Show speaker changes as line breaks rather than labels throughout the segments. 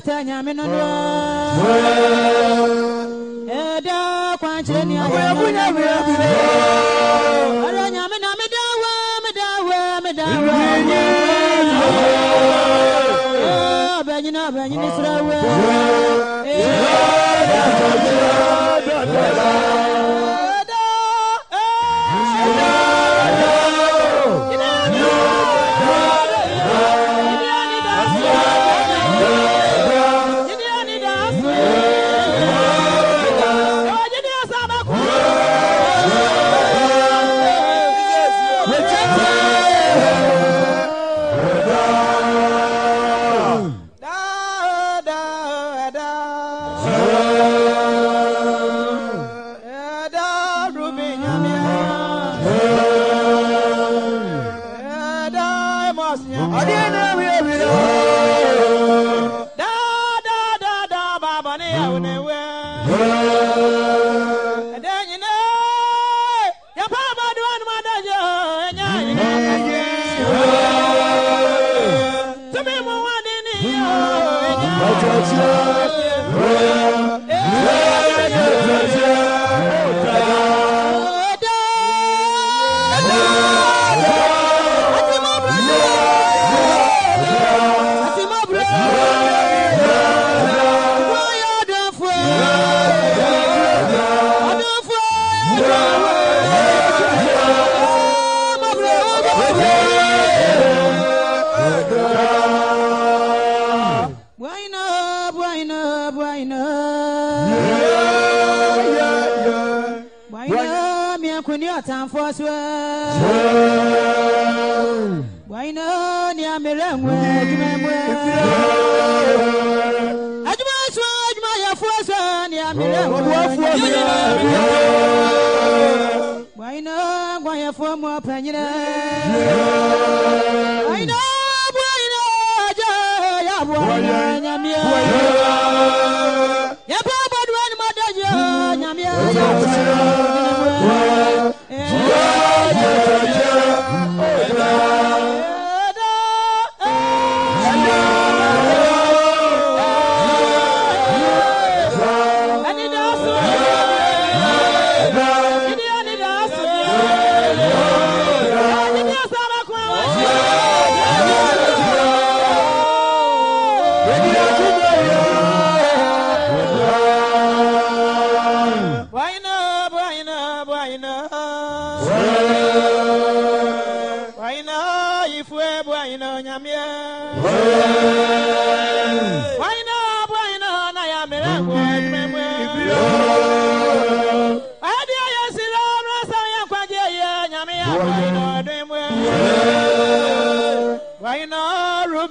after nyame no doɔ ɛda kwankyerɛ ne ayɛ nyame na meda wa meda wa meda wa ɔbɛnyina ɔbɛnyine serɛ wa mu wá ní níyàwó ẹ̀jẹ̀. ọjọ́ tí ó rẹ̀ rẹ̀. ní ọ̀tá ń fọ́ sí ẹ́. wàyí náà ní amẹ̀rẹ̀ ń wẹ̀ ẹ̀dùnmọ̀ ẹ̀ mú ẹ̀. ẹ̀dùnmọ̀ sọ ẹ̀dùnmọ̀ yẹ fọ́ sí ẹ̀ ní amẹ̀rẹ̀ ń wẹ̀ ẹ̀dùnmọ̀. wàyí náà gbọ́n yẹ fọ́ mọ́ pẹ̀nyẹrẹ. wàyí náà bọ́ yìí náà jẹ́ yà bọ́ ẹ̀ nyàmíyà. yẹ fọ́ bọ́ dùn ẹ̀ ní mọ́tò yẹ nyàmíyà.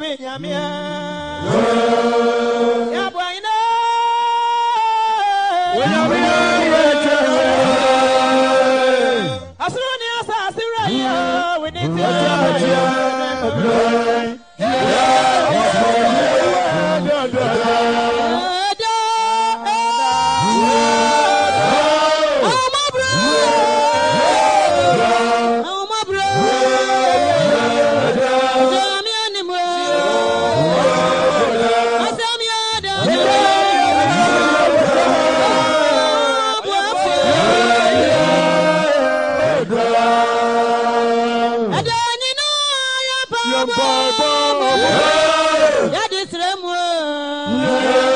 firi nyamia. Mm. Yabɔ ayiná. Nyamia yẹ kyerɛ. Asúrò ni asa asúrò yìí o, to ní tiẹ̀. Hallelujah.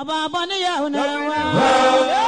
Ababa ni ya unawa.